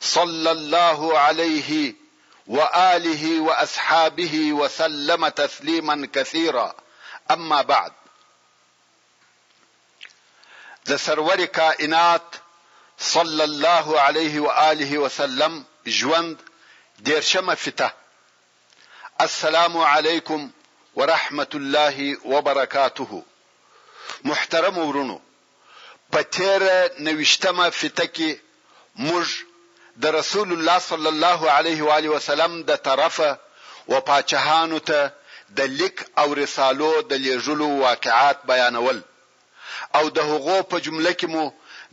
صلی الله علیه و آله و اصحابه وسلم تسلیما کثیرا اما بعد د سرور کائنات صلی الله علیه و آله و سلم ژوند دیرشمه فته السلام علیکم ورحمت الله وبرکاته محترم ورونو په تېره نویشتمه فیته کې موږ د رسول الله صلی الله علیه و آله وسلم د طرفه و پاچهانو ته د لیک او رسالو د لېږلو واقعات بیانول او د هغو په جمله کې مو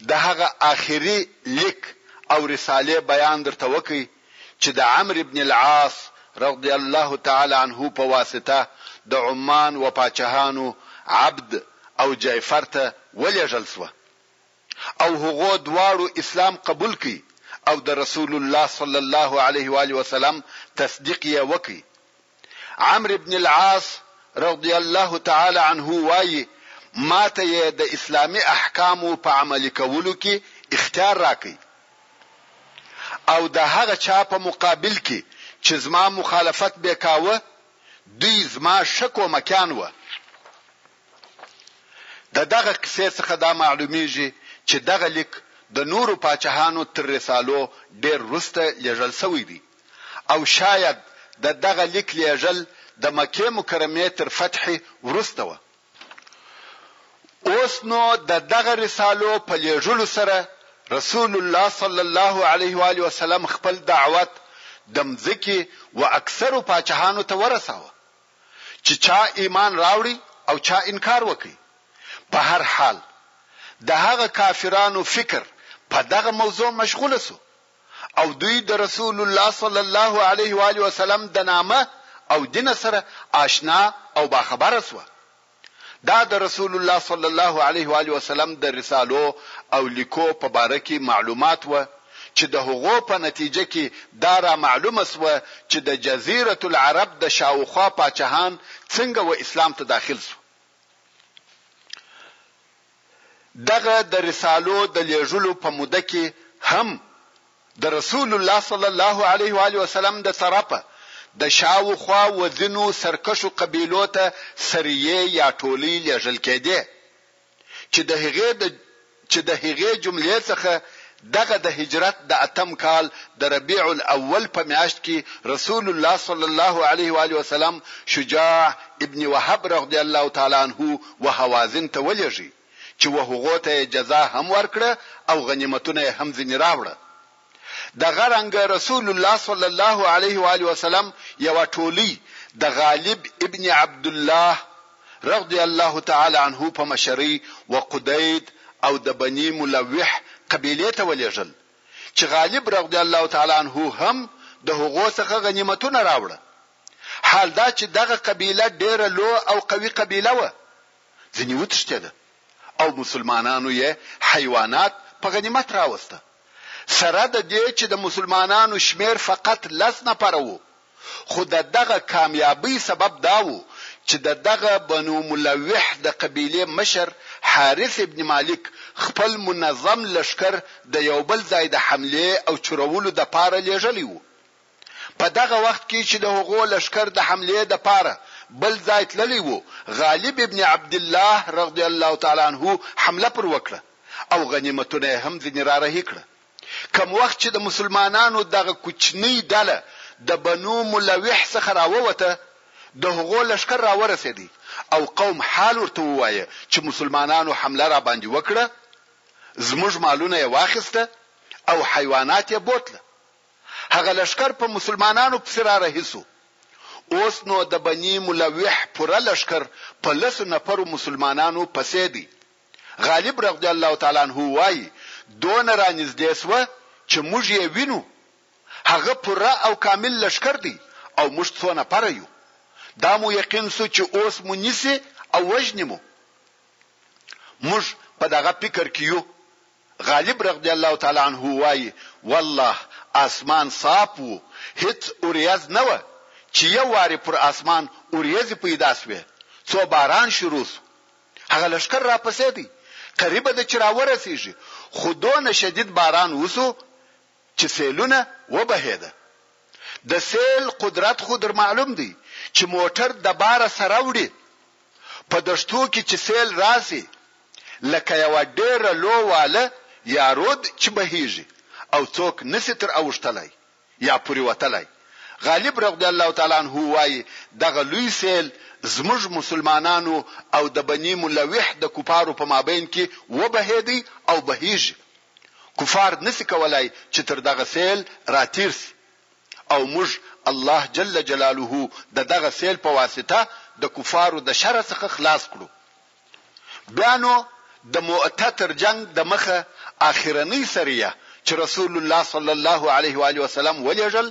د هغه آخري لیک او رسالې بیان درته وکړ چې د عمرو بن العاص رضی الله تعالی عنه په واسطه د عمان و پاچهانو عبد او جعفر ته ولېږل شوه او هغو دواړو اسلام قبول کړ او د رسول الله صلی الله علیه و آله وسلم تصدیق یې وکړ عمرو بن العاص رضی الله تعالی عنه وايي، ماته يې د اسلامي احکامو په عملي کولو کې اختيار راکړ او د هغه چا په مقابل کې چې زما مخالفت بې کاوه دوی زما ښه کومکيان وه. د دغه قصې څخه دا معلوميږي چې دغه لیک د نورو پاچاهانو تر رسالو ډېر وروسته لېږل شوی دی. او شاید د دغه لیک لېږل د مکې مکرمې تر فتحې وروسته وه. اوس نو د دغه رسالو په لېږلو سره رسول الله صلی الله علیه و آله وسلم خپل دعوت د مځکې و اکثرو پاچهانو ته ورساوه چې چا ایمان راوړی او چا انکار وکړ. په هر حال د هغه کافرانو فکر په دغه موضوع مشغول شو. او دوی د رسول الله صلی الله علیه و آله وسلم د نامه او دین سره آشنا او باخبره شوه. دا د رسول الله صلی الله علیه و آله وسلم د رسالو او لیکو په باره کې معلومات وه چې د هغو په نتیجه کې دا را معلومه شوه چې د جزیرة العرب د شاوخوا پاچهان څنګه و اسلام ته داخل شو. دغه د رسالو د لېږلو په موده کې هم د رسول الله صلی الله علیه وآله وسلم د طرفه د شا و خوا و ځینو سرکښو قبیلو ته سریې یا ټولۍ لېږل کېدې چې د هغې د چې د هغې جملې څخه دغه د هجرت د اتم کال د ربيع الاول په مياشت کي رسول الله صلی الله عليه و آله وسلم شجاع ابن وهب رضي الله تعالی عنه و هوازن ته ولېږی چي و هغو ته يې جزا هم ورکړه او غنيمتونه يې هم ځيني راوړه. دغه رنګه رسول الله صلی الله عليه و آله وسلم يوه ټولۍ د غالب ابن عبدالله، رضی الله تعالی عنه په مشرۍ وقدید او د بنی ملوح قبیلې ته ولېږل چې غالب رضی الله تعالی عنه هم د هغو څخه غنیمتونه راوړه حال دا چې دغه قبیله ډېره لو او قوي قبیله وه ځنې وتښتېده او مسلمانانو یې حیوانات په غنیمت راوسته سره د دې چې د مسلمانانو شمېر فقط لس نفره وو خو د دغه کامیابۍ سبب دا و چې د دغه بنو ملوح د قبیلې مشر حارث ابن مالک خپل منظم لښکر د یو بل ځای د حملې او چورولو دپاره لېږلی و. په دغه وخت کې چې د هغو لښکر د حملې دپاره بل ځای تللی و، غالب ابن عبدالله رضی الله تعالی عنه حمله پر وکړه او غنیمتونه یې هم ځینې رارهي کړه. کوم وخت چې د مسلمانانو دغه کوچنۍ ډله د بنو ملوح څخه راووته، د هغو لښکر راورسېد او قوم حال ورته ووایه چې مسلمانانو حمله راباندې وکړه، زموږ مالونه یې واخیسته او حیوانات یې بوتله. هغه لښکر په مسلمانانو پسې رارهي شو. اوس نو د بني ملوح پوره لښکر په لسو نفرو مسلمانانو پسې دی. غالب رضی الله تعالی عنه وايي، دونه رانږدې شوه چې موږ یې وینو، هغه پوره او کامل لښکر دی او موږ څو نفره یو، دا مو یقین شو چې اوس مو نیسي او وژني مو. موږ په دغه فکر کې یو. غالب رضی الله تعالی عنه وايي، والله اسمان صاف و، هیڅ اوریځ نه وه چې یو وارې پر اسمان اوریځې پیدا شوې، څو باران شروع شو، هغه لښکر راپسې دی، قریبه ده چې راورسېږي، خو دونه شدید باران وشو چې سېلونه وبهېده. د سېل قدرت خو در معلوم دی چې موټر د باره سره وړي. په دښتو کې چې سېل راشي، لکه یوه ډېره لو واله یا رود چې بهېږي او څوک نشي تر اوښتلای. یا پورې وتلی. غالب رضی الله تعالی عنه وايي، دغه لوی سېل زموږ مسلمانانو او د بني ملوح د کفارو په مابین کې وبهېدی او بهېږي. کفار نه شي کولای چې تر دغه سېل راتېر شي او موږ الله جل جلاله د دغه سېل په واسطه د کفارو د شر څخه خلاص کړو. بیا نو د مؤته تر جنګ د مخه اخرنۍ سریه چې رسول الله صلی الله علیه و آله وسلم ولېږل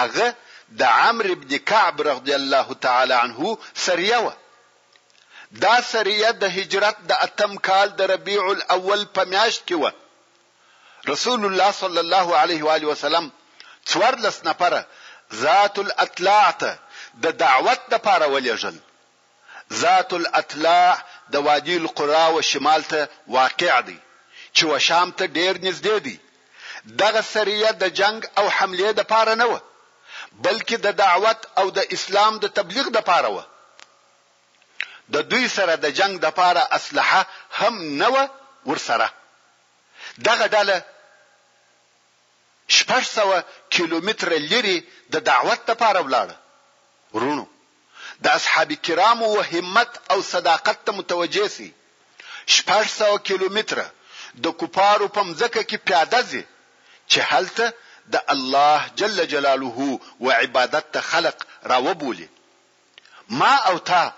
هغه د عمرو بن کعب رضی الله تعالی عنه سریه وه. دا سریه د هجرت د اتم کال د ربیع الاول په میاشت کې وه. رسول الله صلی الله علیه و آله وسلم څوارلس نفره ذات الاطلاع ته د دعوت لپاره ولېږل. ذات الاطلاع د وادي القرا و شمال ته واقع دی چې و شام ته ډېر نږدې دی. دغه سریه د جنګ او حملې دپاره نه وه بلکې د دعوت او د اسلام د تبلیغ دپاره وه. د دوی سره د جنګ دپاره اسلحه هم نه وه ورسره. دغه ډله شپږ سوه کیلومتره لیرې د دعوت دپاره ولاړه. وروڼو! د اصحاب کرامو و همت او صداقت ته متوجه شي، شپږ سوه کیلومتره د کفارو په مځکه کې پیاده ځي چې هلته د الله جل جلاله و عبادت ته خلق راوبولي. ما او تا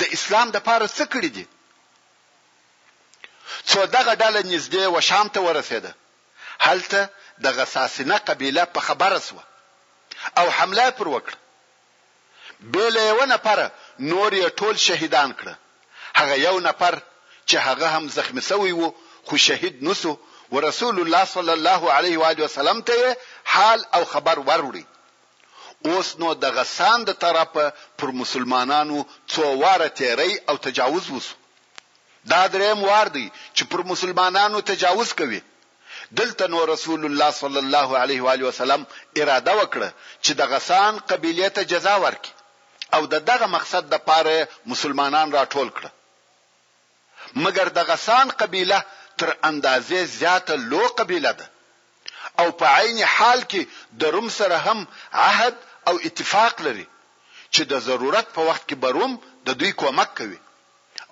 د اسلام دپاره څه کړي دي؟ څو دغه ډله نږدې و شام ته ورسېده، هلته د غساسنه قبیله په خبره شوه او حمله یې پر وکړه. بې له یوه نفره نور یې ټول شهیدان کړه، هغه یو نفر چې هغه هم زخمي شوی و خو شهید نشو ورسول الله صلی الله علیه و آله وسلم ته یې حال او خبر وروړ، اوس نو د غسان د طرفه پر مسلمانانو څو واره تیری او تجاوز وشو، دا دریم وار دی چې پر مسلمانانو تجاوز کوي. دلته نو رسول الله صلی الله علیه وآله وسلم اراده وکړه چې د غسان قبیلې ته جزا ورکړي او د دغه مقصد د پاره یې مسلمانان راټول کړه مګر د غسان قبیله تر اندازې زیاته لو قبیله ده او په عین حال کې د روم سره هم عهد او اتفاق لري چې د ضرورت په وخت کې به روم د دوی کومک کوي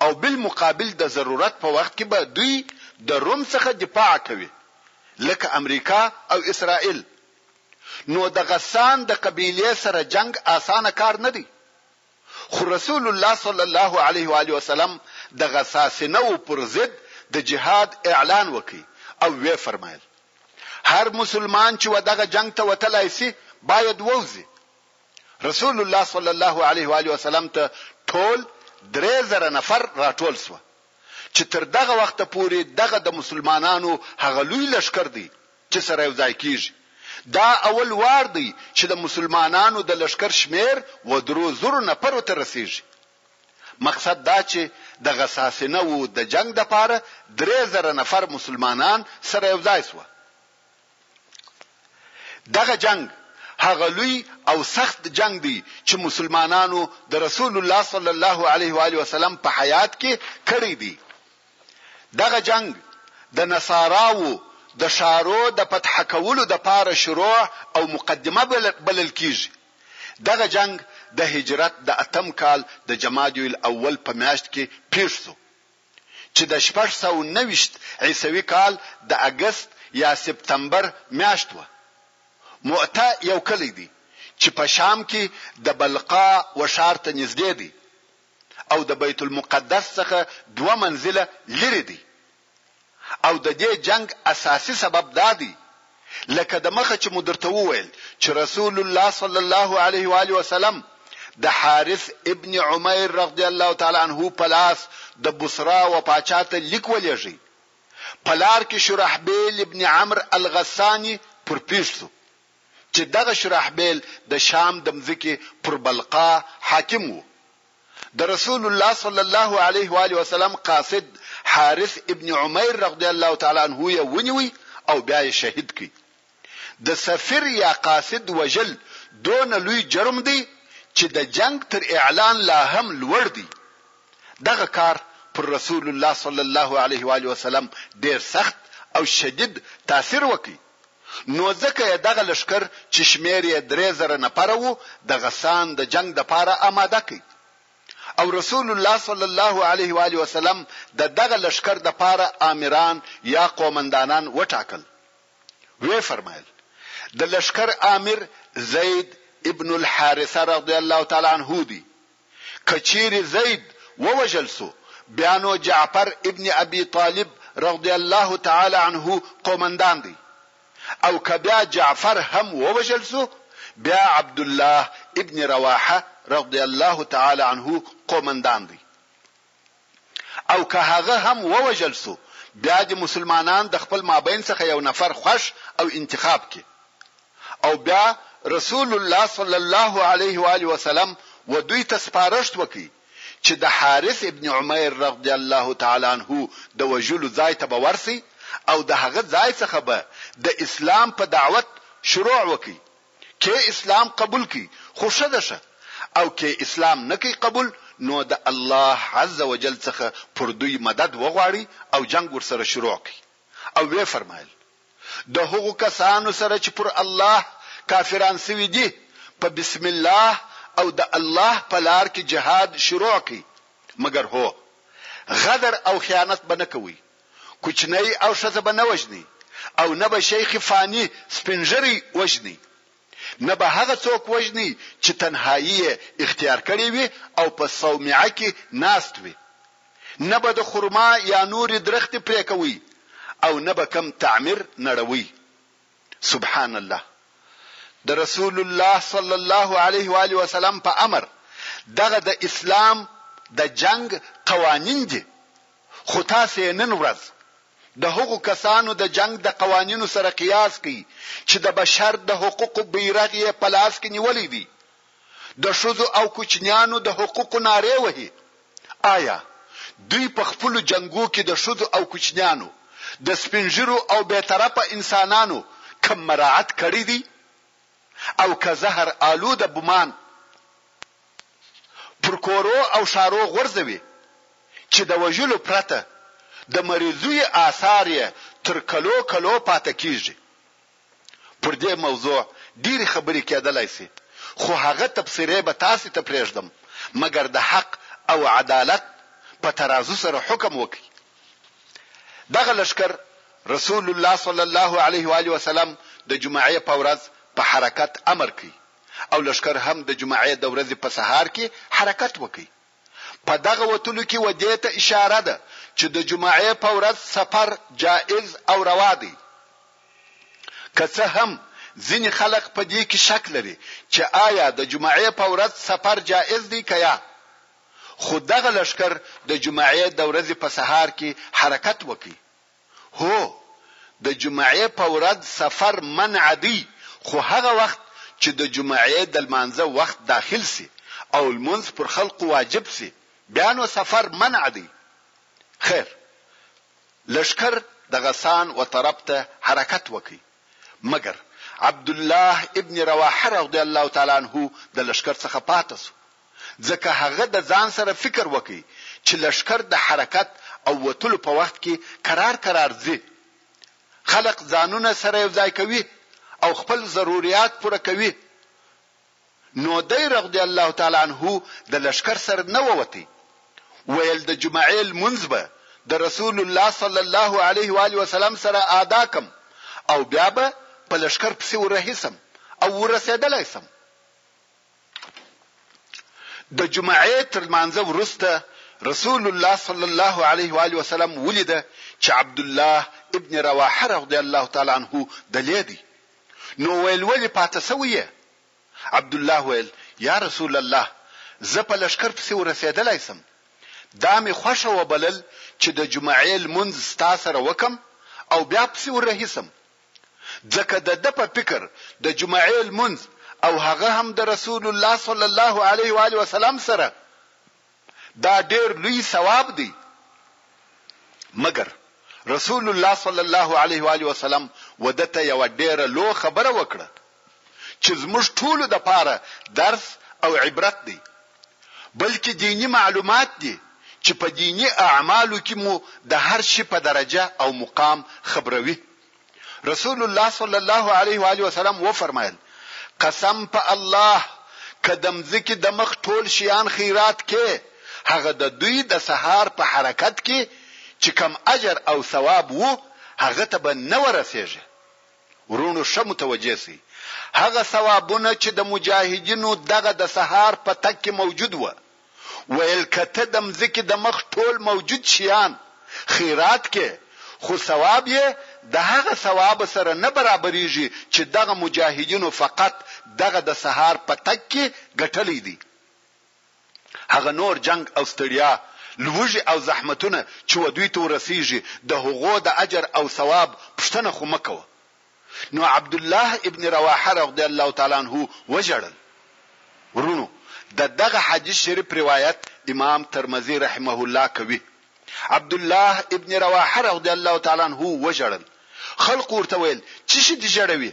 او بالمقابل د ضرورت په وخت کې به دوی د روم څخه دفاع کوي لکه امریکا او اسرائیل نو د غسان د قبیلې سره جنګ اسانه کار نه دی خو رسول الله صلی الله علیه و آله وسلم د غساسنه و پر ضد د جهاد اعلان وکي او وی فرمایل هر مسلمان چې و دغه جنگ ته وتلای سي باید ووزي رسول الله صلی الله علیه و آله وسلم ته ټول درې زره نفر راټول سوه چې تر دغه وخته پورې دغه د مسلمانانو هغه لوی لښکر دی چې سره یو ځای کیږي دا اول وار دی چې د مسلمانانو د لښکر شمیر و درو زرو نفرو ته رسیږي مقصد دا چې د غساسینه وو د جنگ د پاره درې زره نفر مسلمانان سره یو ځای سوه دغه جنګ هغه لوی او سخت جنګ دی چې مسلمانانو د رسول الله صلی الله علیه و علیه وسلم په حیات کې کړی دی دغه جنگ د نصاراو د شارو د فتح کولو د پاره شروع او مقدمه بلل کیږي دغه جنگ د هجرت د اتم کال د جمادی الاول په میاشت کې پیښ شو چې د شپږ سوه نهه ویشت عیسوي کال د اګست یا سپتمبر میاشت وه. مؤته یو کلی دی چې په شام کې د بلقاء و ښار ته نږدې دی او د بیت المقدس څخه دوه منزله لیرې دی او د دې جنګ اساسي سبب دا دی لکه د مخه چې مو درته وویل چې رسول الله صلی الله علیه و آله وسلم د حارث ابن عمیر رضی الله تعالی عنه په لاس د بصرا و پاچا ته لیک ولېږي پلار کې شرحبیل ابن عمرو الغسانی پر پیښ شو چې دغه شرحبیل د شام د مځکې پر بلقا حاکم وو د رسول الله صلی الله علیه و آله وسلم قاصد حارث ابن عمیر رضی الله تعالی عنه یې ونیوی او بیا یې شهید کړ. د سفیر یا قاصد وژل دونه لوی جرم دی چې د جنګ تر اعلان لا هم لوړ دی. دغه کار پر رسول الله صلی الله علیه و آله وسلم ډیر سخت او شدید تاثیر وکړ. نو ځکه یې دغه لښکر چې شمېر یې درې زره نفره وو د غسان د جنګ دپاره اماده کړ. او رسول الله صلی الله علیه و آله وسلم د دغه لښکر دپاره آمران یا قومندانان وټاکل. ویې فرمایل، د لښکر آمر زید ابن الحارثه رضی الله تعالی عنه دی. که چیرې زید ووژل شو بیا نو جعفر ابن ابی طالب رضی الله تعالی عنه قومندان دی او که بیا جعفر هم ووژل شو بیا عبدالله ابن رواحه رضی الله تعالی عنه قومندان دی او که هغه هم ووژل شو بیا دې مسلمانان د خپل مابین څخه یو نفر خوښ او انتخاب کړي او بیا رسول الله صلی الله علیه و آله وسلم و دوی ته سپارښت وکړي چې د حارث ابن عمیر رضی الله تعالی عنه د وژلو ځای ته به ورسي او د هغه ځای څخه به د اسلام په دعوت شروع وکړي که اسلام قبول کړي خو ښه ده ښه او که اسلام نه کړي قبول نو د الله عز وجل څخه پر دوی مدد وغواړي او جنګ ورسره شروع کړي او ویې فرمایل، د هغو کسانو سره چې پر الله کافران شوي دي په بسم الله او د الله په لار کې جهاد شروع کړئ مګر هو! غدر او خیانت به نه کوئ. کوچنی او ښځه به نه وژني او نه به شیخ فاني سپین ږیری وژني، نه به هغه څوک وژني چې تنهایي یې اختیار کړې وي او په صومعه کې ناست وي، نه به د خرما یا نورې درختې پرې کوي او نه به کوم تعمیر نړوي. سبحان الله! د رسول الله صلی الله علیه وآله وسلم په امر دغه د اسلام د جنګ قوانین دي. خو تاسې نن ورځ د هغو کسانو د جنګ د قوانینو سره قیاس کړئ چې د بشر د حقوقو بیرغ یې په لاس کې نیولی دی، د ښځو او کوچنیانو د حقوقو نارې وهي. آیا دوی په خپلو جنګو کې د ښځو او کوچنیانو، د سپین ږیرو او بې طرفه انسانانو کم مراعت کړی دی؟ او که زهر آلوده بمان پر کورو او ښارو غورځوي چې د وژلو پرته د مريضوي آثار يې تر کلو کلو پاته کېږي. پر دې موضوع ډېرې خبرې کېدلای شي خو هغه تبصرې به تاسې ته پرېږدم مګر د حق او عدالت په ترازو سره حکم وکړئ. دغه لښکر رسول الله صلی الله علیه وآله وسلم د جمعې په ورځ په حرکت امر کوي. او لښکر هم د جمعې د ورځې په سهار کې حرکت وکړ. په دغه وتلو کې و دې ته اشاره ده چې د جمعې په ورځ سفر جائز او روا دی. که څه هم ځینې خلق په دې کې شک لري چې آیا د جمعې په ورځ سفر جائز دی که یا؟ خو دغه لښکر د جمعې د ورځې په سهار کې حرکت وکړ هو د جمعې په ورځ سفر منع دی خو هغه وخت چې د جمعې د لمانځه وخت داخل شي او لمونځ پر خلقو واجب شي بیا نو سفر منع دی خیر لښکر د غسان و طرف ته حرکت وکړي مګر عبدالله ابن رواحه رضی الله تعالی عنه د لښکر څخه پاته شو ځکه هغه د ځان سره فکر وکړ چې لښکر د حرکت او وتلو په وخت کې کرار کرار ځي، خلق ځانونه سره یو ځای کوي او خپل ضروریات پوره کوي، نو دی رغدی الله تعالی عنه د لښکر سره نه ووتی، ویل د جمعې لمونځ به د رسول الله صلی الله علیه و آله وسلم سره آدا کړم او بیا به په لښکر پسې ورهي شم او ورسیدلای شم. د جمعې تر لمانځه وروسته رسول الله صلی الله علیه و آله وسلم ولیده چې عبدالله ابن رواحه رضی الله تعالی عنه دلې دی نو ویل ولې پاته سوی یې عبدالله ویل یا رسول الله زه په لشکر پسې ورسېدلی سم دا مې خوښه وبلل چې د جمعې لمونځ ستا سره وکم او بیا پسې ورهي سم ځکه د ده په فکر د جمعې لمونځ او هغه هم د رسول الله صلی الله علیه و آله وسلم سره دا ډیر لوی ثواب دی مګر رسول الله صلی الله علیه و آله وسلم ودته یو ډیره لو خبره وکړه چې زموږ ټولو لپاره درس او عبرت دی، بلکې دیني معلومات دي چې په دیني اعمالو کې مو د هر شي په درجه او مقام خبروي. رسول الله صلی الله علیه وآله وسلم وفرمایل، قسم په الله! که د مځکې د مخ ټول شیان خیرات کې، هغه د دوی د سهار په حرکت کې چې کوم اجر او ثواب وو، هغه ته به نه ورسېږي. وروڼو ښه متوجه شئ هغه ثوابونه چې د مجاهدینو دغه د سهار په تګ کې موجود وه ویل که ته د مځکې د مخ ټول موجود شیان خیرات کې خو ثواب یې د هغه ثواب سره نه برابریږي چې دغه مجاهدینو فقط دغه د سهار په تګ کې ګټلی دی. هغه نور جنګ او ستړيا، لوږي او زحمتونه چي و دوی ته ورسيږي د هغو د اجر او ثواب پوښتنه خو مه کوه. نو عبدالله ابن رواحه رضی الله تعالی عنه وژړل. وروڼو د دغه حديث شريف روايت امام ترمذي رحمه الله کوي، عبدالله ابن رواحه رضی الله تعالی عنه وژړل، خلقو ورته ويل، چيشي دي ژړوي؟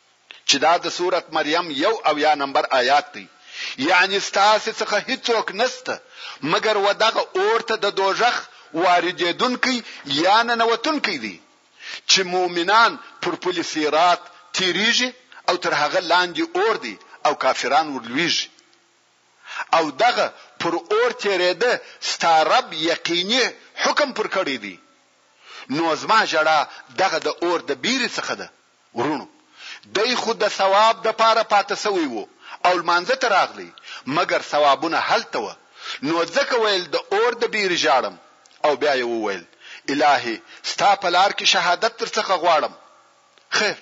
چې دا د سورت مریم یو اویا نمبر آیات دی، یعنې ستاسې څخه هیڅوک نشته مګر و دغه اور ته د دوژخ واردېدونکی یا ننوتونکی دی چې مؤمنان پر پل صیراط تېرېږي او تر هغه لاندې اور دی او کافران ورلوېږي او دغه پر اور تېرېده ستا رب یقیني حکم پر کړی دی نو زما ژړا دغه د اور د بېرې څخه ده. وروڼو! دی خو د ثواب دپاره پاته شوی وو او لمانځه ته راغلی مګر ثوابونه هلته وه نو ځکه ویل د اور د بیرې ژاړم او بیا یې وویل، الهې! ستا په لار کې شهادت درڅخه غواړم. خیر!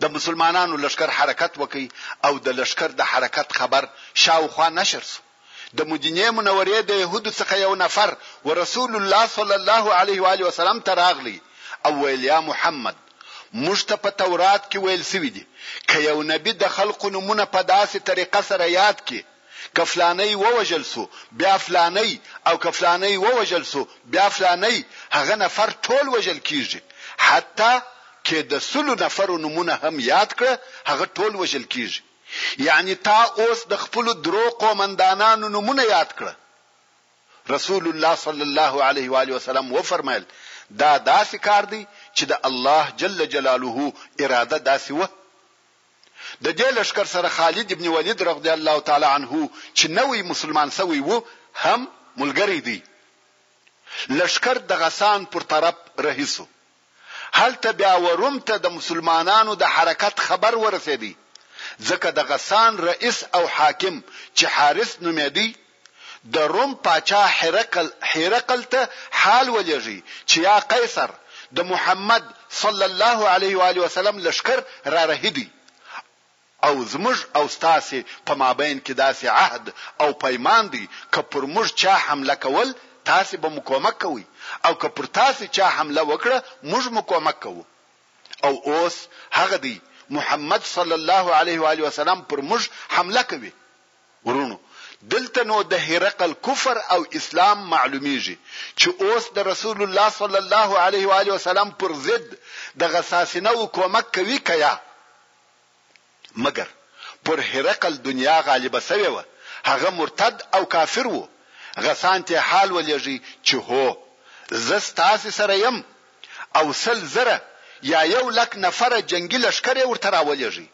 د مسلمانانو لښکر حرکت وکړ او د لښکر د حرکت خبر شاوخوا نشر شو. د مدینې منورې د یهودو څخه یو نفر ورسول الله صلی الله علیه و آله وسلم ته راغلی او ویل، یا محمد! موږ ته په تورات کې ویل شوي دي، که یو نبي د خلقو نومونه په داسې طریقه سره یاد کړي، که فلانی ووژل شو، بیا فلانی او که فلانی ووژل شو، بیا فلانی، هغه نفر ټول وژل کیږي، حتی که د سلو نفرو نومونه هم یاد کړه، هغه ټول وژل کیږي. یعنی تا اوس د خپلو درو قومندانانو نومونه یاد کړه رسول الله صلی الله علیه و آله وسلم و فرمایل دا داسې کار دی چې د الله جل جلاله اراده داسې و د دې لشکر سره خالد ابن ولید رضی الله تعالی عنه چې نوې مسلمان سوی وو هم ملګری دی لشکر د غسان پر طرف رهیسو هلته بیا وروم ته د مسلمانانو د حرکت خبر ورسېدی، ځکه د غسان رئیس او حاکم چې حارث نومېدی، د روم پاچا هرقل، هیرقل، ته حال ولېږی چې یا قیصر، د محمد، صلی الله علیه وآله وسلم، لښکر رارهی دی او زموږ او ستاسې په مابین کې داسې عهد او پیمان دی که پر موږ چا حمله کول تاسې به مو کومک کوئ او که پر تاسې چا حمله وکړه موږ مو کومک کوو او اوس هغه دی محمد صلی الله علیه و آله وسلم پر موږ حمله کوي ورونو دلته نو د هرقل کفر او اسلام معلومیږي چې اوس د رسول الله صلی الله علیه و آله وسلم پر ضد د غساسینه کومک کوي کیا مګر پر هرقل دنیا غالبه شوې وه، هغه مرتد او کافر و، غسان تې حال ولېږی چې هو! زه ستاسې سره یم او سل زره یا یو لک نفره جنګي لښکر یې ورته راولېږی،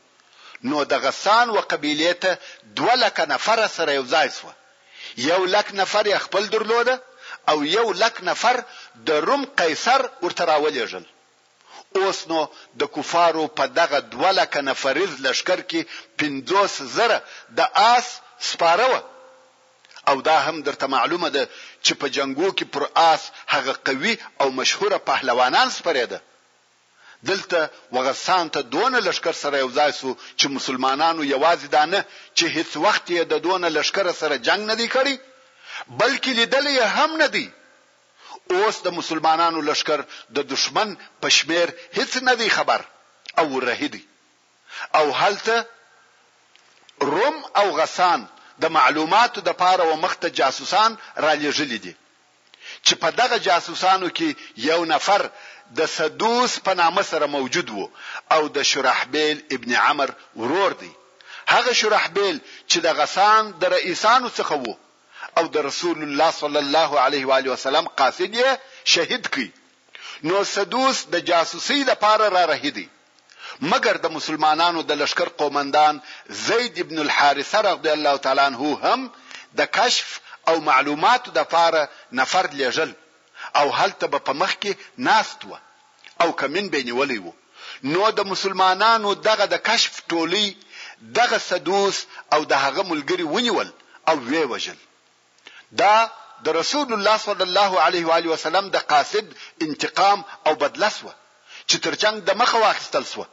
نو د غسان و قبیلې ته دوه لکه نفره سره یو ځای شوه، یو لک نفر یې خپل درلوده او یو لک نفر د روم قیصر ورته راولېږل. اوس نو د کفارو په دغه دوه لکه نفریز لښکر کې پنځوس زره د آس سپاره وه او دا هم درته معلومه ده چې په جنګو کې پر آس هغه قوي او مشهوره پهلوانان سپرېده. دلته وغسان ته دونه لښکر سره یو ځای شو چې مسلمانانو یوازې دا نه چې هیڅ وخت یې د دونه لښکر سره جنګ نه دی کړی بلکې لیدلی یې هم نه دی. اوس د مسلمانانو لښکر د دښمن په شمېر هېڅ نه دی خبر او ورهی دی او هلته روم او غسان د معلوماتو د پاره و مخته جاسوسان را لېږلي دي چې په دغه جاسوسانو کې یو نفر د سدوس په نامه سره موجود و او د شرحبیل ابن عمر ورور دی هغه شرحبیل چې د غسان د رئیسانو څخه و او د رسول الله صلی الله علیه و آله وسلم قاصد یې شهید کړ نو سدوس د جاسوسۍ لپاره را رهي دی مګر د مسلمانانو د لشکر قومندان زید ابن الحارثه رضی الله تعالی عنه هم د کشف او معلوماتو د پاره نفر لېږل او هلته به په مخ کې ناست و او کمین به نیولی وو نو د مسلمانانو دغه د کشف ټولۍ دغه سدوس او د هغه ملګري ونیول او ویې وژل. دا د رسول الله صلی الله علیه و آله وسلم د قاصد انتقام او بدله شوه چې تر جنګ د مخه واخیستل شوه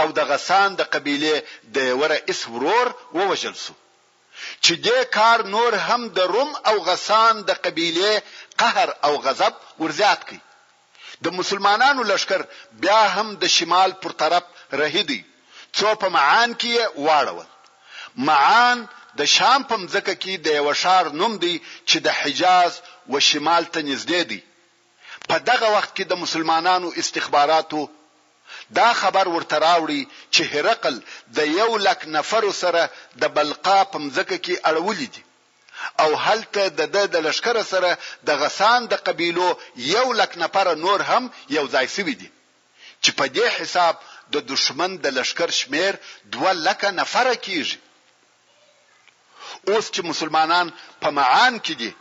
او د غسان د قبیلې د یوه رئیس ورور ووژل شو چې دې کار نور هم د روم او غسان د قبیلې قهر او غضب ورزیات کړ. د مسلمانانو لښکر بیا هم د شمال پر طرف رهي دی، څو په معان کې یې واړول. معان د شام په مځکه کې د یوه ښار نوم دی چې د حجاز و شمال ته نږدې دی. په دغه وخت کې د مسلمانانو استخباراتو دا خبر ورته راوړی چې هرقل د یو لک نفرو سره د بلقا په مځکه کې اړولي دي. او هلته د ده د لښکر سره د غسان د قبیلو یو لک نفره نور هم یو ځای شوي دي چې په دې حساب د دښمن د لښکر شمېر دوه لکه نفره کېږي. اوس چې مسلمانان په معان کې دي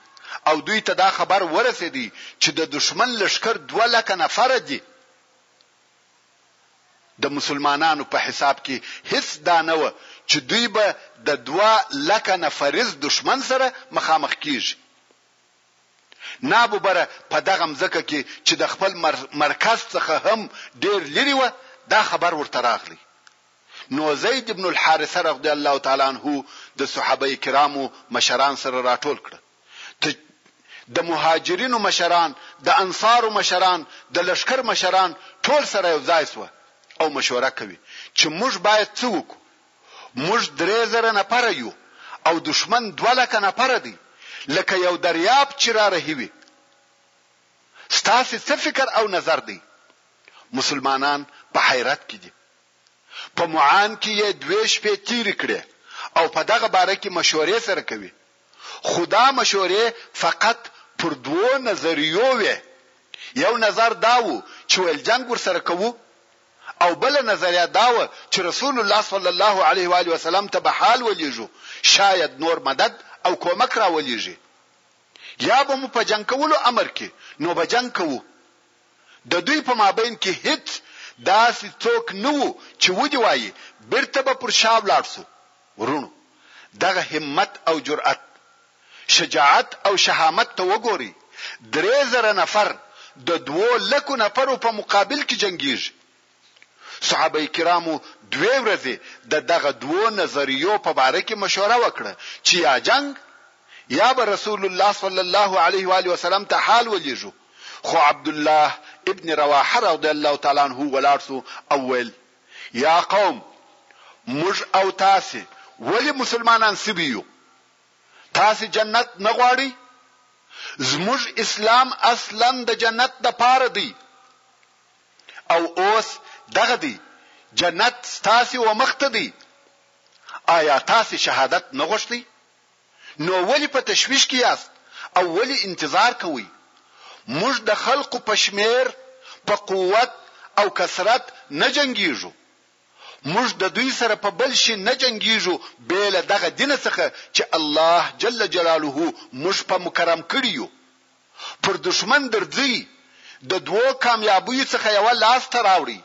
او دوی ته دا خبر ورسېدی چې د دښمن لښکر دوه لکه نفره دي، د مسلمانانو په حساب کې هیڅ دا نه وه چې دوی به د دوه لکه نفریز دښمن سره مخامخ کیږي. ناببره په دغه مځکه کې چې د خپل مرکز څخه هم ډیر لیرې وه دا خبر ورته راغلی. نو زید بن الحارثه رضی الله تعالی عنه د صحابه کرامو مشران سره راټول کړه. ته د مهاجرینو مشران، د انصارو مشران، د لښکر مشران ټول سره یو ځای شوه او مشوره کوي چې موږ باید څه وکړو؟ موږ درې زره نفره یو او دښمن دوه لکه نفره دی، لکه یو دریاب چې را رهیوي. ستاسې څه فکر او نظر دی؟ مسلمانان په حیرت کې دي. په معان کې یې دوې شپې تېرې کړې او په دغه باره کې مشورې سره کوي. خو دا مشورې فقط پر دوو نظريو وې، يو نظر دا وو چې ويل جنګ ورسره کوو او بله نظريه دا وه چې رسول الله صلی الله عليه وآله وسلم ته به حال وليږو شايد نور مدد او کومک راوليږي يا به مو په جنګ کولو امر کړي نو به جنګ کوو. د دوی په مابين کې هيڅ داسې څوک نه وو چې ودي وايي بيرته به پر شا ولاړ شو. وروڼو! دغه همت او جرئت، شجاعت او شهامت ته وګورئ، درې زره نفر د دوو لکو نفرو په مقابل کې جنګېږي. صحابه کرامو دوې ورځې د دغه دوو نظريو په باره کې مشوره وکړه چې يا جنګ يا به رسول الله صلی الله عليه وآله وسلم ته حال ولېږو، خو عبدالله ابن رواحه رضی الله تعالی عنه ولاړ شو او ويل، یا قوم موږ او تاسې ولې مسلمانان شوي یو؟ تاسې جنت نه غواړئ؟ زموږ اسلام اصلا د جنت د پاره دی او اوس دغه دی جنت ستاسې و مخته دی آیا تاسې شهادت نه غوښتی؟ نو ولې په تشویش کې یاست او ولې انتظار کوئ؟ موږ د خلقو په شمېر، په قوت او کثرت نه جنګېږو. موږ د دوی سره په بل شي نه جنګېږو بې له دغه دینه څخه چې الله جل جلاله موږ په مکرم کړي یو. پر دښمن درځئ، د دوو کامیابیو څخه یوه لاس ته راوړئ،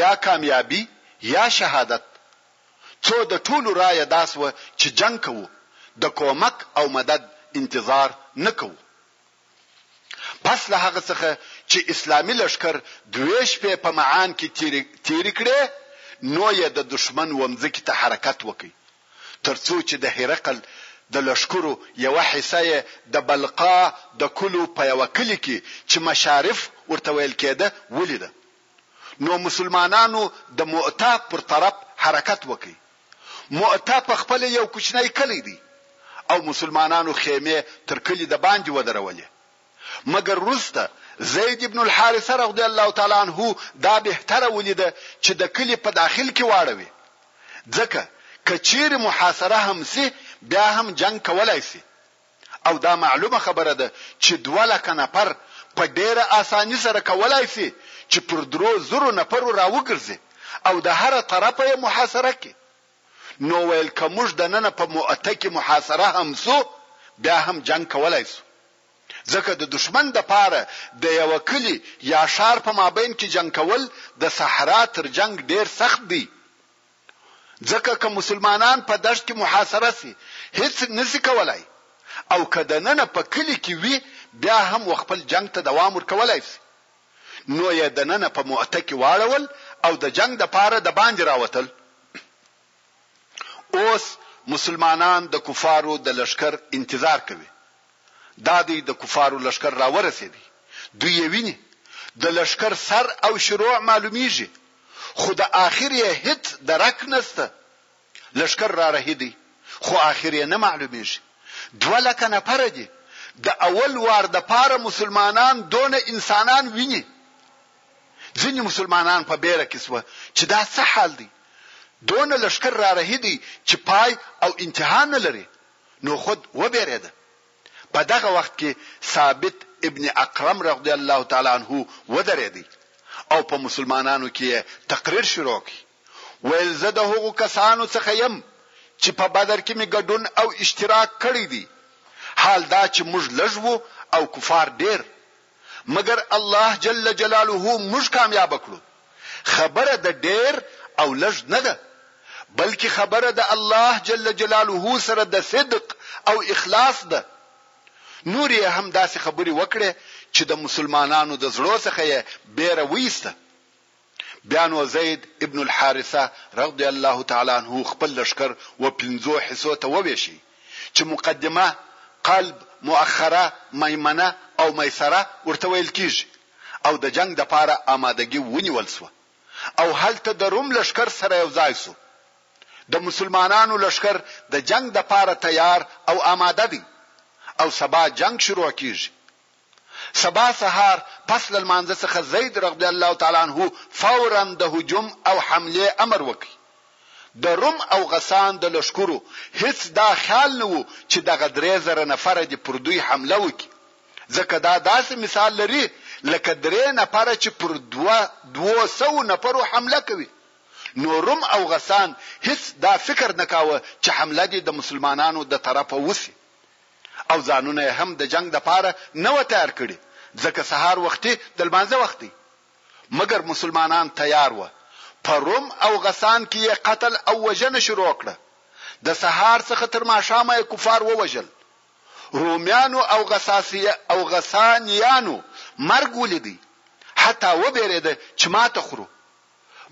یا کامیابي یا شهادت. څو د ټولو رایه دا سوه چي جنګ کوو د کومک او مدد انتظار نه کوو. پس له هغه څخه چي اسلامي لښکر دوې شپې په معان کي تېري کړې نو یې د دښمن و مځکي ته حرکت وکړ تر څو چي د هرقل د لښکرو یوه حصه یې د بلقا د کلو په یوه کلي کي چي مشارف ورته ویل کېده ولیده نو مسلمانانو د مؤته پر طرف حرکت وکړ. مؤته په خپله یو کوچنی کلی دی او مسلمانانو خیمې تر کلي د باندې ودرولې. مګر وروسته زید بن الحارثه رضی الله تعالی عنه دا بهتره ولیده چې د کلي په داخل کې واړوي. ځکه که چیرې محاصره هم شي بیا هم جنګ کولای شي. او دا معلومه خبره ده چې دوه لکه نفر په ډېره اساني سره کولای شي چې پر درو زرو نفرو راوګرځي او د هره طرفه یې محاصره کړي. نو ویل که موږ دننه په مؤته کې محاصره هم شو بیا هم جنګ کولای شو. ځکه د دښمن دپاره د یوه کلي یا ښار په مابین کې جنګ کول د صحرا تر جنګ ډېر سخت دی. ځکه که مسلمانان په دشت کې محاصره شي هیڅ نشي کولای او که دننه په کلي کې وي بیا هم وخپل جنګ ته دوام ورکولای شي نو یې دننه په مؤته کې واړول او د جنګ دپاره دباندې راوتل اوس مسلمانان د کفارو د لښکر انتظار کوي دا دی د کفارو لښکر راورسېدی، دوی یې ویني، د لښکر سر او شروع معلومېږي، خو د آخر یې هېڅ درک نشته، لښکر رارهي دی، خو آخر یې نه معلومېږي، دوه لکه نفره دي، د اول وار دپاره مسلمانان دونه انسانان ویني، ځینې مسلمانان په بېره کې شوه چې دا څه حال دی، دونه لښکر رارهي دی چې پای او انتها نه لري، نو خود وبېرېده. په دغه وخت کې ثابت ابن اقرم رضی الله تعالی عنه ودرېدی او په مسلمانانو کې یې تقریر شروع کړ، ویل، زه د هغو کسانو څخه یم چې په بدر کې مې ګډون او اشتراک کړی دی، حال دا چې موږ لږ وو او کفار ډېر، مګر الله جل جلاله موږ کامیاب کړو خبره د ډیر او لږ نه ده بلکې خبره د الله جل جلاله سره د صدق او اخلاص ده نور یې هم داسې خبرې وکړې چې د مسلمانانو د زړو څخه یې بیره ویسته بیا نو زید ابن الحارثه رضی الله تعالی عنه خپل لښکر و پنځو حصو ته ووېشی چې مقدمه، قلب، مؤخره، میمنه او میسره ورته ویل کیږي او د جنګ دپاره آمادګي ونیول شوه او هلته د روم لښکر سره یو ځای شو. د مسلمانانو لښکر د جنګ دپاره تیار او آماده دی او سبا جنګ شروع کیږي. سبا سهار پس له لمانځه څخه زید رغدی الله تعالی عنه فورا د هجوم او حملې امر وکړ. د روم او غسان د لښکرو هیڅ دا خیال نه وو چي دغه درې زره نفره دي پر دوی حمله وکړي ځکه دا داسي مثال لري لکه درې نفره چي پر دوه دوو سوو نفرو حمله کوي نو روم او غسان هیڅ دا فکر نه کاوه چي حمله دي د مسلمانانو د طرفه وسي او ځانونه یې هم د جنګ دپاره نه وه تیار کړي ځکه سهار وختي د لمانځه وخت دی مګر مسلمانان تیار وه په روم او غسان کې یې قتل او وژنه شروع کړه د سهار څخه تر ماښامه یې کفار ووژل رومیانو او غساسیه او غسانیانو مرګ ولیدی حتی وبیریده چې ماته خورو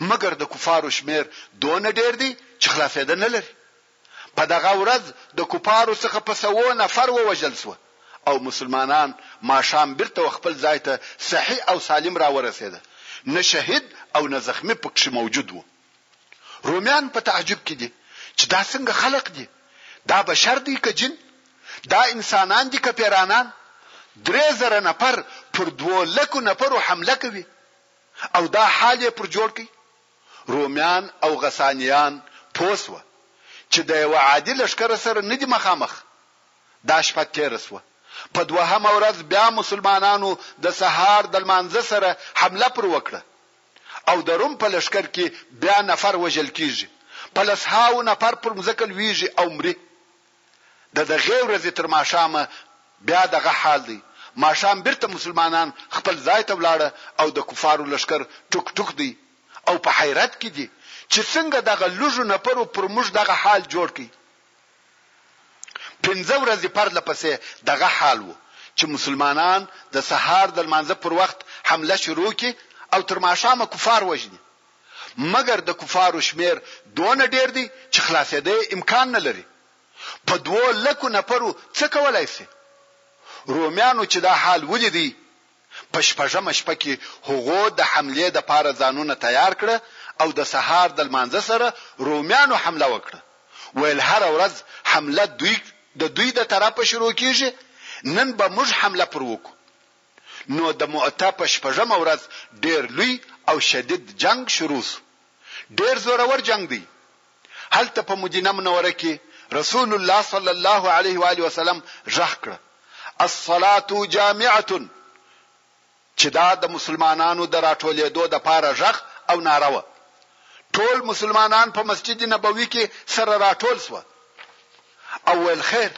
مګر د کفارو شمیر دونه ډیر دی چې خلاصیده نه لري په دغه ورځ د کفارو څخه په سوو نفر ووژل شوه او مسلمانان ماښام بیرته خپل ځای ته صحیح او سالم راورسیده نه شهید او نه زخمی پکښې موجود وو رومیان په تعجب کې دي چې دا څنګه خلق دي دا بشر دی که جن دا انسانان دي که پیرانان درې زره نفر پر دوه لکو نفرو حمله کوي او دا حال یې پر جوړ کړي رومیان او غسانیان پوه شوه چې د یوه عادي لښکر سره نه دي مخامخ. دا شپه تېره شوه. په دوهمه ورځ بیا مسلمانانو د سهار د لمانځه سره حمله پر وکړه او د روم په لښکر کې بیا نفر وژل کېږي، په لسهاوو نفر پر مځکه لوېږي او مري. ددغې ورځې تر ماښامه بیا دغه حال دی، ماښام بیرته مسلمانان خپل ځای ته ولاړه او د کفارو لښکر ټوک ټوک دی او په حیرت کې دي چې څنګه دغه لږو نفرو پر موږ دغه حال جوړ کړ. پنځه ورځې پرله پسې دغه حال و چې مسلمانان د سهار د لمانځه پر وخت حمله شروع کړي او تر ماښامه کفار وژني. مګر د کفارو شمېر دونه ډېر دی چې خلاصېده یې امکان نه لري. په دوو لکو نفرو څه کولای شي؟ رومیانو چې دا حال ولیدی، په شپږمه شپه کې هغو د حملې دپاره ځانونه تیار کړه او د سهار د لمانځه سره رومیانو حمله وکړه، ویل هره ورځ حمله دوی د دوی د طرفه شروع کېږي، نن به موږ حمله پر وکړو. نو د مؤته په شپږمه ورځ ډېر لوی او شدید جنګ شروع شو، ډېر زورور جنګ دی، هلته په مدینه منوره کې رسول الله صلی الله علیه و آله وسلم غږ کړه، الصلاة جامعة، چې دا د مسلمانانو د راټولېدو لپاره غږ او ناره وه، ټول مسلمانان په مسجد نبوي کې سره راټول شوه او ویل، خیر،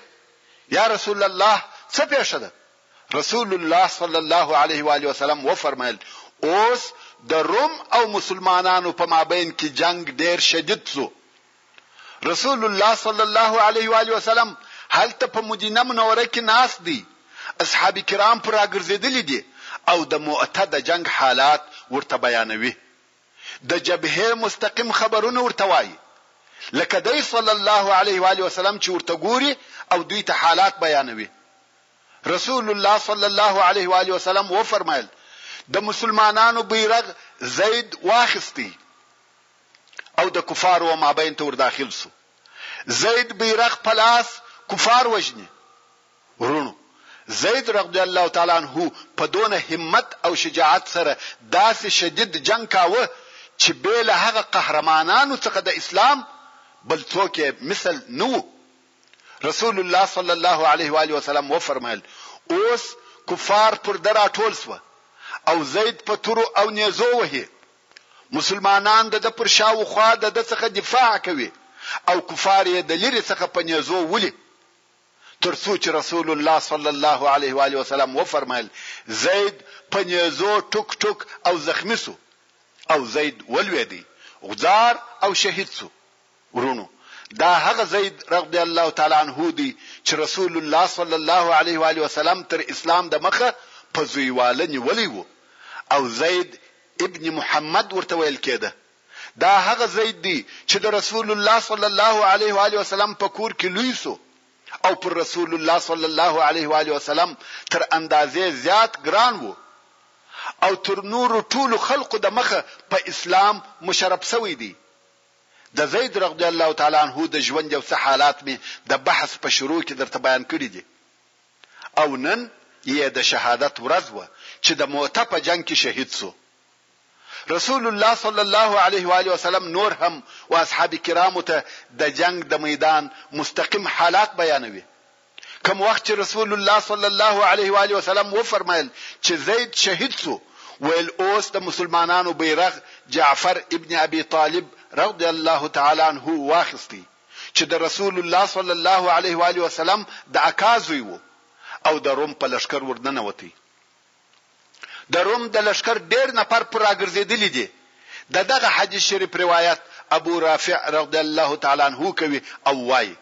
یا رسول الله، څه پېښه ده؟ رسول الله صلی الله علیه و آله وسلم وفرمایل اوس د روم او مسلمانانو په مابین کې جنگ ډیر شدید شو رسول الله صلی الله علیه و آله وسلم هلته په مدینه منوره کې ناس دی اصحاب کرام پر راګرځیدلې دي او د مؤته د جنگ حالات ورته بیانوي د جبهه مستقیم خبرونه ورته وایي لکه دی صلی الله علیه و علیه وسلم چې ورته ګوري او دوی ته حالات بیانوي رسول الله صلی الله علیه و آله وسلم وفرمایل د مسلمانانو بیرغ زید واخیستی او د کفارو مابین ته ورداخل سو زید بیرغ په لاس کفار وژني ورونو زید رضی الله تعالی عنہ په دونه همت او شجاعت سره داسې شدید جنگ کاوه چې به له هغه قهرمانانو څخه د اسلام بل څوک مثل نه وو رسول الله صلی الله علیه و آله وسلم وفرمایل اوس کفار پر ده راټول سوه او زید په تورو او نیزو وهي مسلمانان د ده پر شاوخوا د ده څخه دفاع کوي او کفار یې د لرې څخه په نیزو ولي تر څو چې رسول الله صلی الله علیه و علیه وسلم وفرمایل زید په نیزو ټوک ټوک او زخمی سو او زید ولویدی غزار او شهید سو وروڼو! دا هغه زيد رغضی الله تعالی عنه دی چې رسول الله صلی الله علیه و آله وسلم تر اسلام د مخه په زویواله نیولی وو او زید ابن محمد ورته ویل کیده. دا هغه زید دی چې د رسول الله صلی الله علیه و آله وسلم په کور کې لوی سو او پر رسول الله صلی الله علیه و آله وسلم تر اندازې زیات ګران وو او تر نورو ټولو خلقو د مخه په اسلام مشرف سوی دی. د زید رضی الله تعالی عنه د ژوند یو څه حالات مې د بحث په شروع کې درته بیان کړي دي او نن یې د شهادت ورځ وه چې د مؤته په جنګ کې شهید شو. رسول الله صلی الله علیه و آله وسلم نور هم و اصحاب کرامو ته د جنګ د میدان مستقیم حالات بیانوي. کوم وخت چې رسول الله صلی الله علیه و علیه وسلم و فرمایل چې زید شهید سو ویل اوس د مسلمانانو بیرغ جعفر ابن ابي طالب رضی الله تعالی عنه واخیستی چې د رسول الله صلی الله علیه و علیه وسلم د اکا زوی وو او د روم په لشکر ورننوتی د روم د لښکر ډېر نفر پر راګرځېدلي دي. د دغه حدیث شریف روایت ابو رافع رضی الله تعالی عنه کوي او وايي،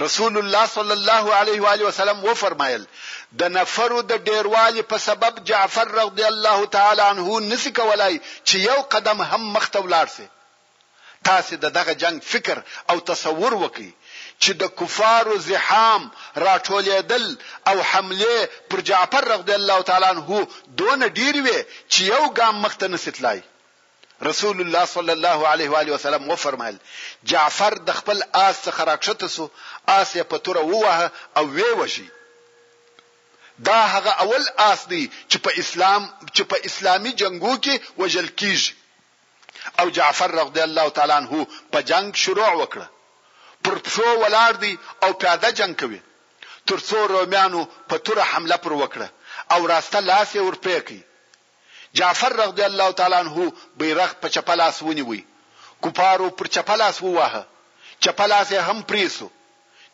رسول الله صلی الله علیه وآله وسلم وفرمایل، د نفرو د ډېروالي په سبب جعفر رضی الله تعالی عنه نشي کولای چې یو قدم هم مخته ولاړ شي. تاسې د دغه جنګ فکر او تصور وکړئ چې د کفارو زحام، راټولېدل او حملې پر جعفر رضی الله تعالی عنه دونه ډېرې وې چې یو ګام مخته نه شي تلای. رسول الله صلی الله علیه وآله وسلم وفرمایل، جعفر د خپل آس څخه راکښته شو، آس یې په توره وواهه او ویې وژی. دا هغه اول آس دی چې په اسلام چې په اسلامي جنګو کې وژل کېږي. او جعفر رضی الله تعالی عنه په جنګ شروع وکړه پر پښو ولاړ دی او پیاده جنګ کوي ترڅو رومیانو په توره حمله پر وکړه او راسته لاس یې ورپرې کړ جعفر رضی الله تعالی عنه بیرغ په چپه لاس ونیوی کفارو پر چپه لاس وواهه چپه لاس یې هم پرې شو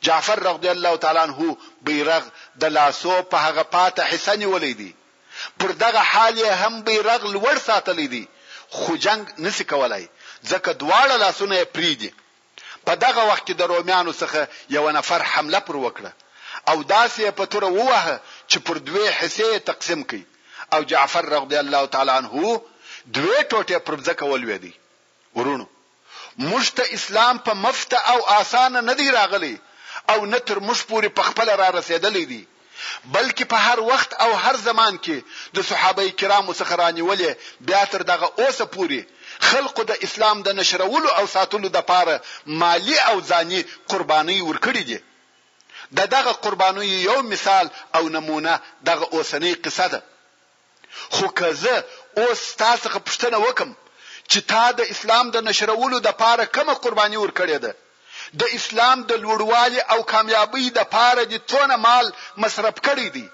جعفر رضی الله تعالی عنه بیرغ د لاسو په هغه پاته حصه نیولی دی، پر دغه حال یې هم بیرغ لوړ ساتلی دی، خو جنګ نه شي کولای، ځکه دواړه لاسونه یې پرې دي. په دغه وخت کې د رومیانو څخه یوه نفر حمله پر وکړه او داسې یې په توره وواهه چې پر دوې حصې یې تقسیم کړ او جعفر رضی الله تعالی عنه دوې ټوټې پر مځکه ولوېدی. وروڼو! موږ ته اسلام په مفت او آسانه نه دی راغلی او نه تر موږ پورې په خپله را رسېدلی دی، بلکې په هر وخت او هر زمان کې د صحابه کرامو څخه رانیولې بیا تر دغه اوسه پورې خلقو د اسلام د نشرولو او ساتلو دپاره مالي او ځاني قربانۍ ورکړي دي. د دغه قربانیو یو مثال او نمونه دغه اوسنۍ قصه ده خو که زه اوس ستا څخه پوښتنه وکړم چې تا د اسلام د نشرولو دپاره کومه قرباني ورکړې ده؟ د اسلام د لوړوالي او کامیابۍ دپاره دې څونه مال مصرف کړی دی؟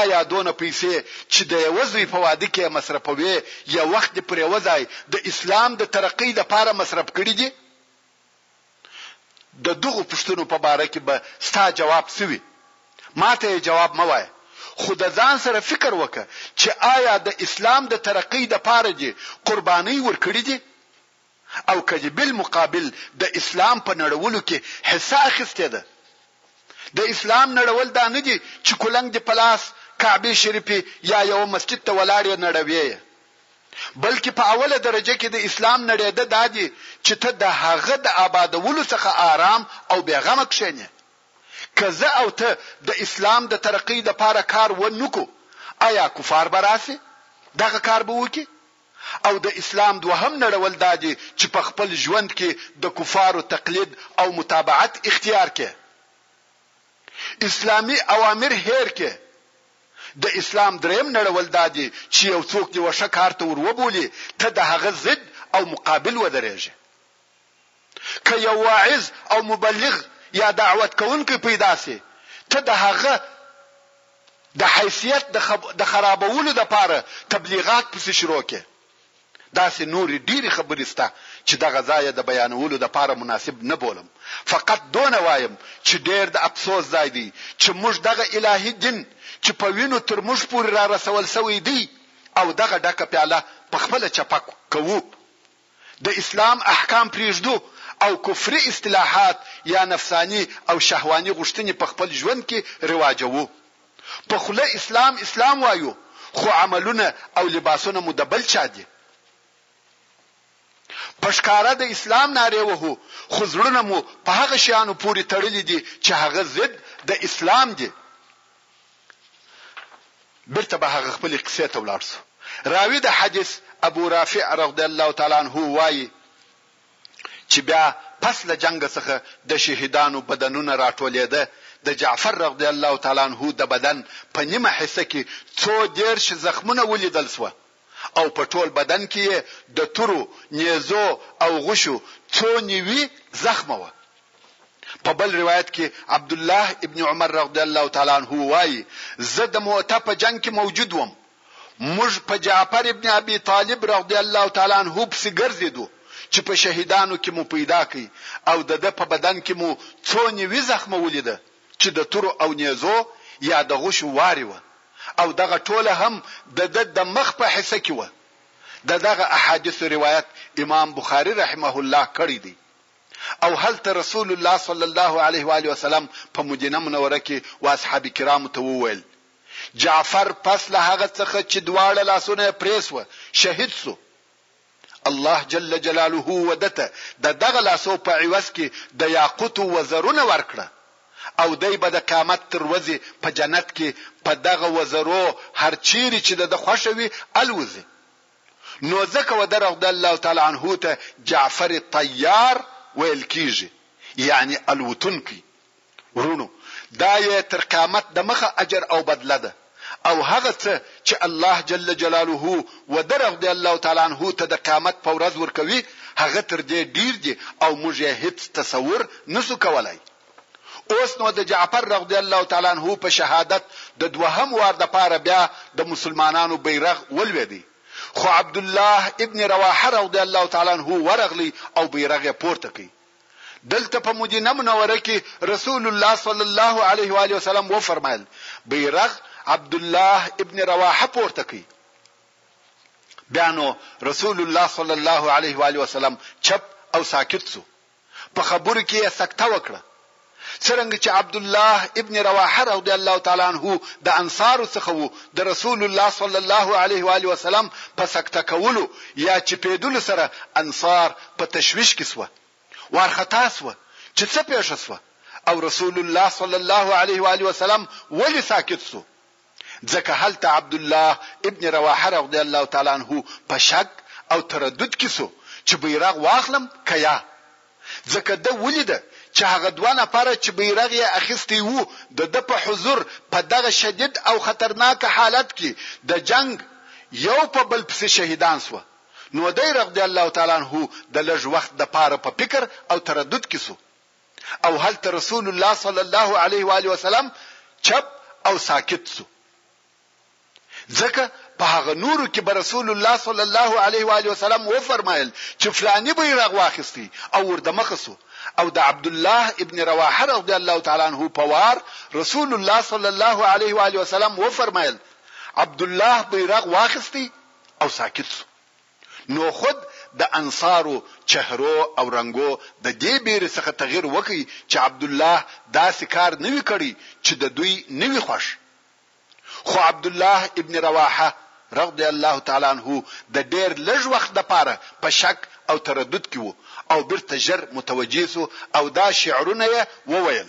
آیا دونه پیسې چې د یوه زوی په واده کې یې مصرفوې یو وخت دې پر یوه ځای د اسلام د ترقۍ دپاره مصرف کړي دي؟ د دغو پوښتنو په باره کې به ستا جواب څه وي؟ ما ته یې جواب مه وایه، خو د ځان سره فکر وکړه چې آیا د اسلام د ترقۍ لپاره دې قربانۍ ورکړې دي او که دې بالمقابل د اسلام په نړولو کې حصه اخیستې ده؟ د اسلام نړول دا نه دي چې کلنګ دې په لاس کعبې شریفې یا یوه مسجد ته ولاړ یې نړوې یې. بلکې په اوله درجه کې د اسلام نړېده دا دي چې ته د هغه د آبادولو څخه آرام او بې غمه کښېنې. که زه او ته د اسلام د ترقۍ لپاره کار و نه کړو، ایا کفار به راشي دغه کار به وکړي؟ او د اسلام دوهم نړول دا دي چې په خپل ژوند کې د کفارو تقلید او متابعت اختیار کړې. اسلامي اوامر هېر کړې. د اسلام درېیم نړول دا دي چې یو څوک دې وښه کار ته ور وبولي، ته د هغه ضد او مقابل ودرېږې. که یو واعظ او مبلغ یا دعوت کوونکی پیدا شي، ته د هغه د حیثیت د خرابولو لپاره تبلیغات پسې شروع کړې. داسې نورې ډېرې خبرې شته چې دغه ځای یې د بیانولو لپاره مناسب نه بولم، فقط دونه وایم چې ډېر د افسوس ځای دی چې موږ دغه الهي دین چې په وینو تر موږ پورې را رسول شوی دی او دغه ډکه پیاله په خپله چپه کوو، د اسلام احکام پرېږدو او کفري اصطلاحات یا نفساني او شهواني غوښتنې په خپل ژوند کې رواجوو. په خوله اسلام اسلام وایو خو عملونه او لباسونه مو د بل چا دي. په ښکاره د اسلام نارې وهو خو زړونه مو په هغه شیانو پورې تړلي دي چې هغه ضد د اسلام دي. بیرته به هغه خپلې قصې ته ولاړ شو. راوي د حدیث ابو رافع رضی الله تعالی عنه وایي چې بیا پس له جنګ څخه د شهیدانو بدنونه راټولېده، د جعفر رضی الله تعالی عنه د بدن په نیمه حصه کې څو دېرش زخمونه ولیدل شوه او په ټول بدن کې یې د تورو، نیزو او غشو څو نیوي زخمه وه. په بل روایت کې عبدالله ابن عمر رضی الله تعالی عنه وايي، زه د مؤته په جنګ کې موجود وم، موږ په جعفر ابن ابي طالب رضي الله تعالی عنه پسې ګرځېدو چې په شهيدانو کې مو پيدا کړ او د ده په بدن کې مو څو نوي زخمه وليده چې د تورو او نيزو يا د غشو واري وه او دغه ټوله هم د ده د مخ په حصه کې وه د دغه احاديثو روايت امام بخاري رحمه الله کړی دی او هلته رسول الله صلی الله علیه و آله وسلم په مدینه منوره کې و اصحاب کرامو ته وویل جعفر پس له هغه څخه چې دواړه لاسونه یې پرې شوه شهید شو. الله جل جلاله و ده ته د دغه لاسو په عوض کې د یاقوتو وزرونه ورکړه او دی به د قیامت تر ورځې په جنت کې په دغه وزرو هر چیرې چې د ده خوښه وي الوزي. نو ځکه و ده رضی الله تعالی عنه ته جعفر طیار ویل کیږي یعنې الوتونکی. وروڼو دا يې تر قيامت دمخه اجر او بدله ده او هغه څه چې الله جل جلاله وده رضی الله تعالی عنه ته د قيامت په ورځ ورکوي هغه تر دې ډير دي او موږ يې هيڅ تصور نشو کولای اوس نو د جعفر رضی الله تعالی عنه په شهادت د دوهم وار د پاره بیا د مسلمانانو بیرغ ولویدي خو عبد الله ابن رواحه رضی الله تعالی عنه ورغلی او بیرغ یې پورته کړ دلته په مدینه منوره کې رسول الله صلی الله علیه و آله وسلم و فرمایل بیرغ عبد الله ابن رواحه پورته کړي بیا نو رسول الله صلی الله علیه و آله وسلم چپ او ساکت سو په خبرو کې یې سکته وکړه څرنګه چې عبدالله ابن رواحه رضی الله تعالی عنه د انصارو څخه وو د رسول الله صلی الله علیه و آله وسلم په سکته کولو یا چپېدلو سره انصار په تشویش کې سوه وارخطا سوه چې څه پېښه سوه او رسول الله صلی الله علیه و آله وسلم ولې ساکت سو ځکه هلته عبدالله ابن رواحه رضی الله تعالی عنه په شک او تردد کې شو چې بیرغ واخلم که یا؟ ځکه ده ولیده چې هغه دوه نفره چې بیرغ یې اخیستی وو د ده په حضور په دغه شدید او خطرناک حالت کې د جنګ یو په بل پسې شهیدان شوه نو دی رضی الله تعالی عنه د لږ وخت دپاره په فکر او تردد کې شو او هلته رسول الله صلی الله علیه وآله وسلم چپ او ساکت سو ځکه په هغه نورو کې به رسول الله صلی الله علیه وآله وسلم و فرمایل چې فلانی بیرغ واخیستی او ورده مخ سو او د عبد الله ابن رواحه رضی الله تعالی عنه په وار رسول الله صلی الله علیه وآله وسلم و فرمایل عبد الله بیرغ واخیستی او ساکت سو نو خود د انصارو چهرو او رنګو د دې بېرې څخه تغیر وکړ چې عبدالله داسې کار نه وي کړی چې د دوی نه وي خوښ. خو عبدالله ابن رواحه رضی الله تعالی عنه د ډېر لږ وخت لپاره په شک او تردد کې و او بېرته ژر متوجه شو او دا شعرونه یې وویل.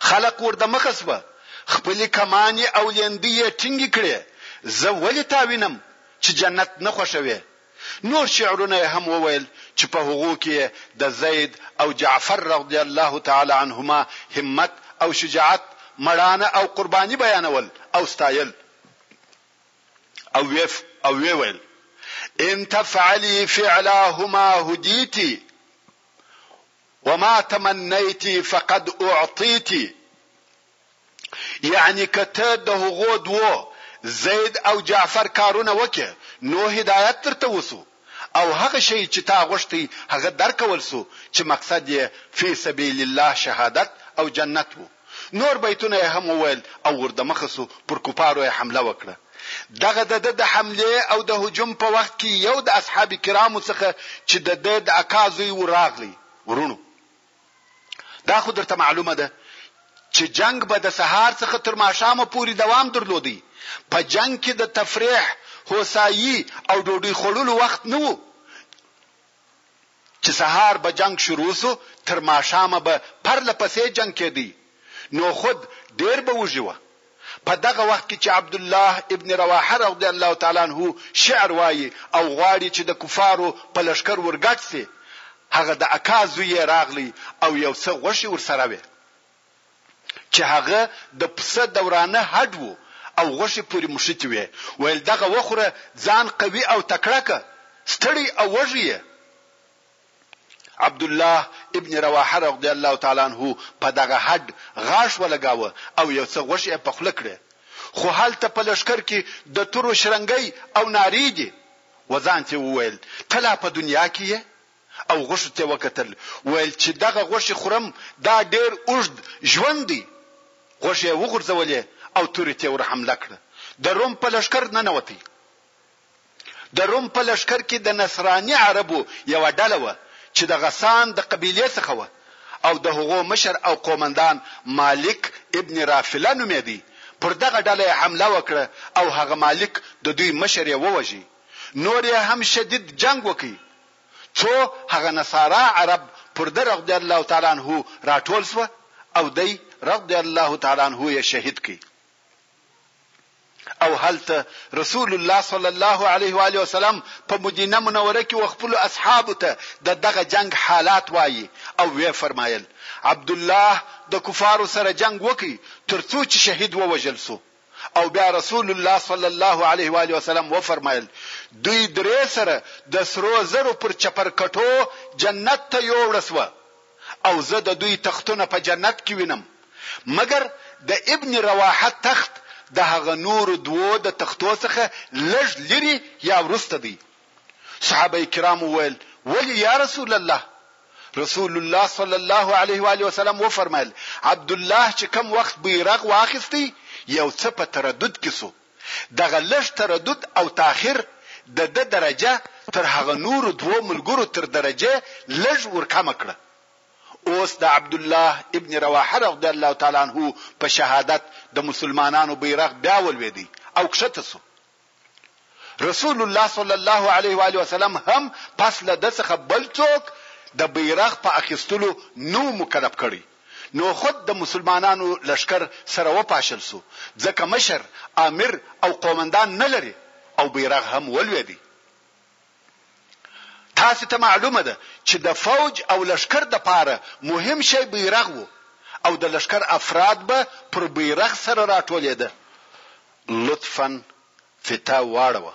خلق ور دمخه شوه، خپلې کمانې او لیندۍ یې ټینګې کړې، زه ولې تا وینم چې جنت نه خوښوې؟ نور شعرونه یې هم وویل چې په هغو کې یې د زید او جعفر رضی الله تعالی عنهما همت او شجاعت، مړانه او قرباني بیانول او ستایل او ویې ویل، ان تفعلي فعلاهما هدیتي، وما تمنيتي فقد اعطيتي یعنی که ته د هغو دوو زید او جعفر کارونه وکې نو هدایت درته وسو او هغه شی چې تا غوښتی هغه درکول سو چې مقصد یې فی سبیل الله شهادت او جنت وو. نور بیتونه یې هم وویل او وردمخه سو، پر کفارو یې حمله وکړه. دغه د ده د حملې او د هجوم په وخت کي یو د اصحاب کرامو څخه چي د ده د اکا زوی وو راغلی، وروڼو! دا خو درته معلومه ده چي جنګ به د سهار څخه تر ماښامه پوري دوام درلودی، په جنګ کي د تفریح، هوسایی او ډوډۍ خوړلو وخت نه وو، چې سهار به جنګ شروع شو تر ماښامه به پرله پسې جنګ کېدی نو خود ډېر به وږي وه په دغه وخت کې چې عبدالله ابن رواحه رضی الله تعالی عنه شعر وایي او غواړي چې د کفارو په لشکر ورګډ شي هغه د اکا زوی یې راغلی او یو څه غوښې ورسره وې چې هغه د پسه د ورانه هډ وو او غوښې پورې مښتې وې، ویل دغه وخوره ځان قوي او تکړه که، ستړی او وږی یې. عبدالله ابن رواحه رضی الله تعالی عنه په دغه هډ غاښ ولګاوه او یو څه غوښې یې په خوله کړې، خو هلته په لښکر کې د تورو شرنګی او نارې دي، وځان ترې وویل، ته لا په دنیا کې یې؟ او غوښو ته وکتل ویل چې دغه غوښې خورم دا ډیر اوږد ژوند دی غوښې یې وغورځولې او تورې ته ور حمله کړه د روم په لشکر ننوتی د روم په لشکر کې د نصراني عربو یو ډله و چې د غسان د قبیلې څخه و او د هغو مشر او قومندان مالک ابن رافله نومېدی پر دغه ډله یې حمله وکړه او هغه مالک د دوی مشر یې ووژی نور یې هم شدید جنګ وکړي څو هغه نصارا عرب پر ده رضی الله تعالی عنه راټول شوه او دی رضی الله تعالی عنه یې شهید کړ او هلته رسول الله صلی الله علیه و علیه وسلم په مدینه منوره کې وخپل اصحاب ته د دغه جنگ حالات وایي او وی فرمایل عبد الله د کفارو سره جنگ وکي ترڅو چې شهید ووجل سو او بیا رسول الله صلی الله علیه و آله وسلم وفرمایل دوی درې سره د سرو زرو پر چپرکټو جنت ته یووړ سوه او زه د دوی تختونه په جنت کې وینم مګر د ابن رواحه تخت د هغه نورو دوو د تختو څخه لږ لري یا وروسته دی صحابه کرام وویل، ولې یا رسول الله؟ رسول الله صلی الله علیه و آله وسلم وفرمایل، عبدالله چې کوم وخت بیرغ واخیستی یو څه په تردد کې شو، دغه لږ تردد او تاخیر د ده درجه تر هغه نورو دوو ملګرو تر درجې لږ ورکمه کړه. اوس د عبدالله ابن رواحه رضی الله تعالی عنه په شهادت د مسلمانانو بیرغ بیا ولوېدی او کښته شو. رسول الله صلی الله علیه و آله وسلم هم پس له ده څخه بل څوک د بیرغ په اخیستلو نو مکلف کړی نو خود د مسلمانانو لشکر سره وپاشل سو ځکه مشر امیر او قومندان نه لري او بیرغ هم ولویدی تاسو ته معلومه ده چې د فوج او لشکر د پاره مهم شی بیرغ وو او د لشکر افراد به پر بیرغ سره راټولیده لطفا فتا واړوه.